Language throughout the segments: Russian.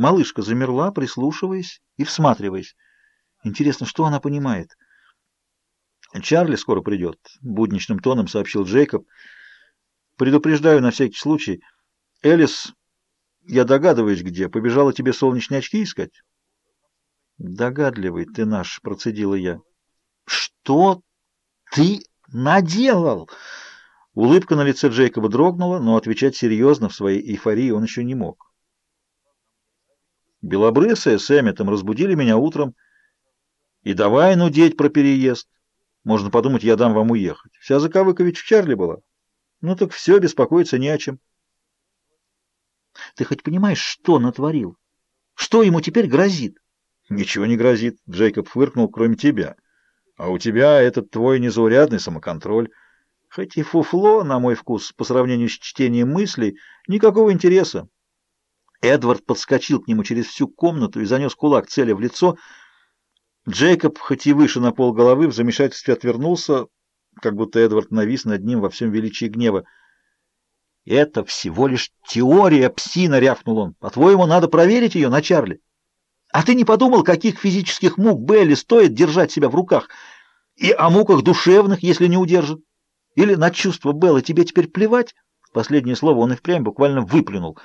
Малышка замерла, прислушиваясь и всматриваясь. Интересно, что она понимает? «Чарли скоро придет», — будничным тоном сообщил Джейкоб. «Предупреждаю на всякий случай. Элис, я догадываюсь, где. Побежала тебе солнечные очки искать?» «Догадливый ты наш», — процедила я. «Что ты наделал?» Улыбка на лице Джейкоба дрогнула, но отвечать серьезно в своей эйфории он еще не мог. Белобрысая с Эмметом разбудили меня утром. И давай нудеть про переезд. Можно подумать, я дам вам уехать. Вся заковыка ведь в Чарли была. Ну так все, беспокоиться не о чем. Ты хоть понимаешь, что натворил? Что ему теперь грозит? Ничего не грозит, Джейкоб фыркнул, кроме тебя. А у тебя этот твой незаурядный самоконтроль. Хоть и фуфло, на мой вкус, по сравнению с чтением мыслей, никакого интереса. Эдвард подскочил к нему через всю комнату и занес кулак цели в лицо. Джейкоб, хоть и выше на пол головы, в замешательстве отвернулся, как будто Эдвард навис над ним во всем величии гнева. «Это всего лишь теория, псина!» — рявкнул он. «По-твоему, надо проверить ее на Чарли? А ты не подумал, каких физических мук Белли стоит держать себя в руках? И о муках душевных, если не удержит? Или на чувство Беллы тебе теперь плевать?» Последнее слово он и впрямь буквально выплюнул.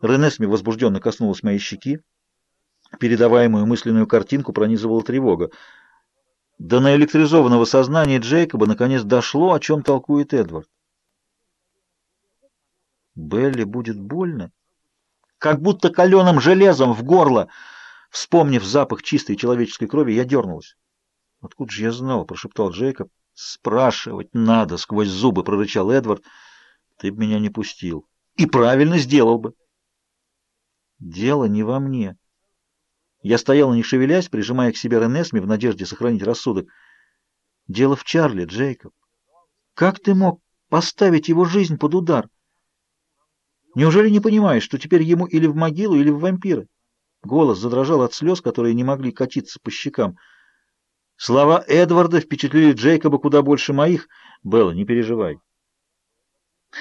Ренесми возбужденно коснулась моей щеки. Передаваемую мысленную картинку пронизывала тревога. До наэлектризованного сознания Джейкоба наконец дошло, о чем толкует Эдвард. Белли будет больно? Как будто каленым железом в горло. Вспомнив запах чистой человеческой крови, я дернулась. «Откуда же я знал?» — прошептал Джейкоб. «Спрашивать надо!» — сквозь зубы прорычал Эдвард. «Ты б меня не пустил. И правильно сделал бы!» «Дело не во мне». Я стояла, не шевелясь, прижимая к себе Ренесми в надежде сохранить рассудок. «Дело в Чарли, Джейкоб. Как ты мог поставить его жизнь под удар?» Неужели не понимаешь, что теперь ему или в могилу, или в вампира? Голос задрожал от слез, которые не могли катиться по щекам. Слова Эдварда впечатлили Джейкоба куда больше моих. Белла, не переживай.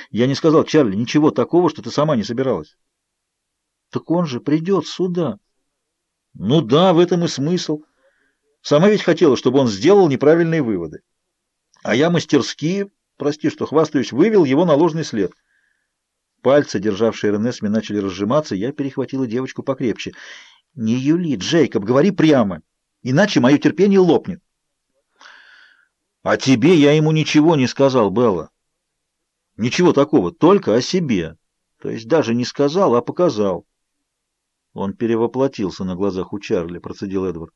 Я не сказал Чарли ничего такого, что ты сама не собиралась. Так он же придет сюда. Ну да, в этом и смысл. Сама ведь хотела, чтобы он сделал неправильные выводы. А я мастерски, прости, что хвастаюсь, вывел его на ложный след. Пальцы, державшие Ренесми, начали разжиматься, я перехватила девочку покрепче. «Не юли, Джейкоб, говори прямо, иначе мое терпение лопнет». «О тебе я ему ничего не сказал, Белла. Ничего такого, только о себе. То есть даже не сказал, а показал». Он перевоплотился на глазах у Чарли, процедил Эдвард.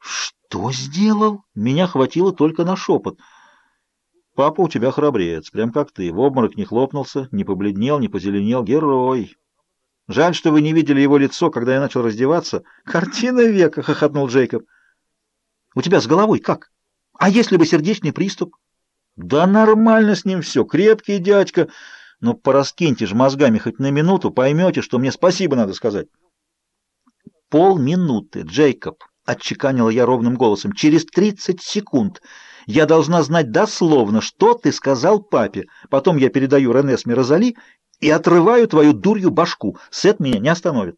«Что сделал?» Меня хватило только на шепот — Папа у тебя храбрец, прям как ты. В обморок не хлопнулся, не побледнел, не позеленел. Герой. Жаль, что вы не видели его лицо, когда я начал раздеваться. Картина века, хохотнул Джейкоб. У тебя с головой как? А если бы сердечный приступ? Да нормально с ним все, крепкий дядька. Но пораскиньте же мозгами хоть на минуту, поймете, что мне спасибо надо сказать. Полминуты, Джейкоб, отчеканила я ровным голосом. Через тридцать секунд. Я должна знать дословно, что ты сказал папе. Потом я передаю Ренесме Розали и отрываю твою дурью башку. Сет меня не остановит.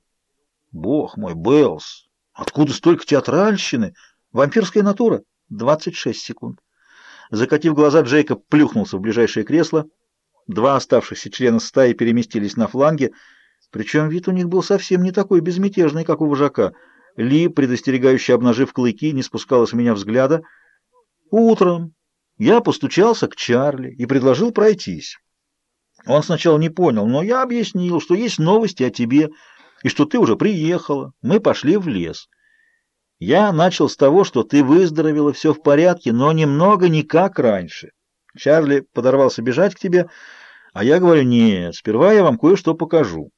Бог мой, Беллс, откуда столько театральщины? Вампирская натура? 26 секунд. Закатив глаза, Джейкоб плюхнулся в ближайшее кресло. Два оставшихся члена стаи переместились на фланге, причем вид у них был совсем не такой безмятежный, как у вожака. Ли, предостерегающе обнажив клыки, не спускала с меня взгляда — Утром я постучался к Чарли и предложил пройтись. Он сначала не понял, но я объяснил, что есть новости о тебе и что ты уже приехала. Мы пошли в лес. Я начал с того, что ты выздоровела, все в порядке, но немного не как раньше. Чарли подорвался бежать к тебе, а я говорю, нет, сперва я вам кое-что покажу.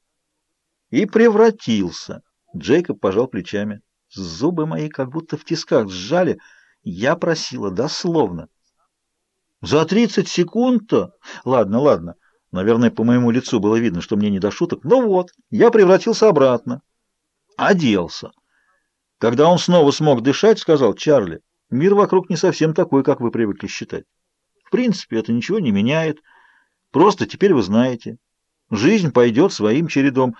И превратился. Джейкоб пожал плечами. Зубы мои как будто в тисках сжали, — я просила дословно. За тридцать секунд-то? Ладно, ладно. Наверное, по моему лицу было видно, что мне не до шуток. Ну вот, я превратился обратно. Оделся. Когда он снова смог дышать, сказал Чарли, мир вокруг не совсем такой, как вы привыкли считать. Принципе, это ничего не меняет. Просто теперь вы знаете. Жизнь пойдет своим чередом.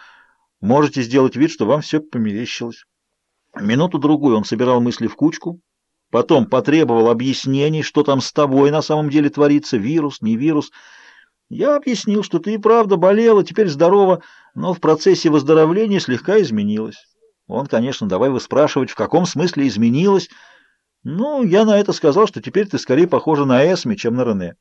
Можете сделать вид, что вам все померещилось. Минуту-другую он собирал мысли в кучку, потом потребовал объяснений, что там с тобой на самом деле творится, вирус, не вирус. Я объяснил, что ты и правда болела, теперь здорова, но в процессе выздоровления слегка изменилась. Он, конечно, давай выспрашивать, в каком смысле изменилась. Ну, я на это сказал, что теперь ты скорее похожа на Эсми, чем на Рене.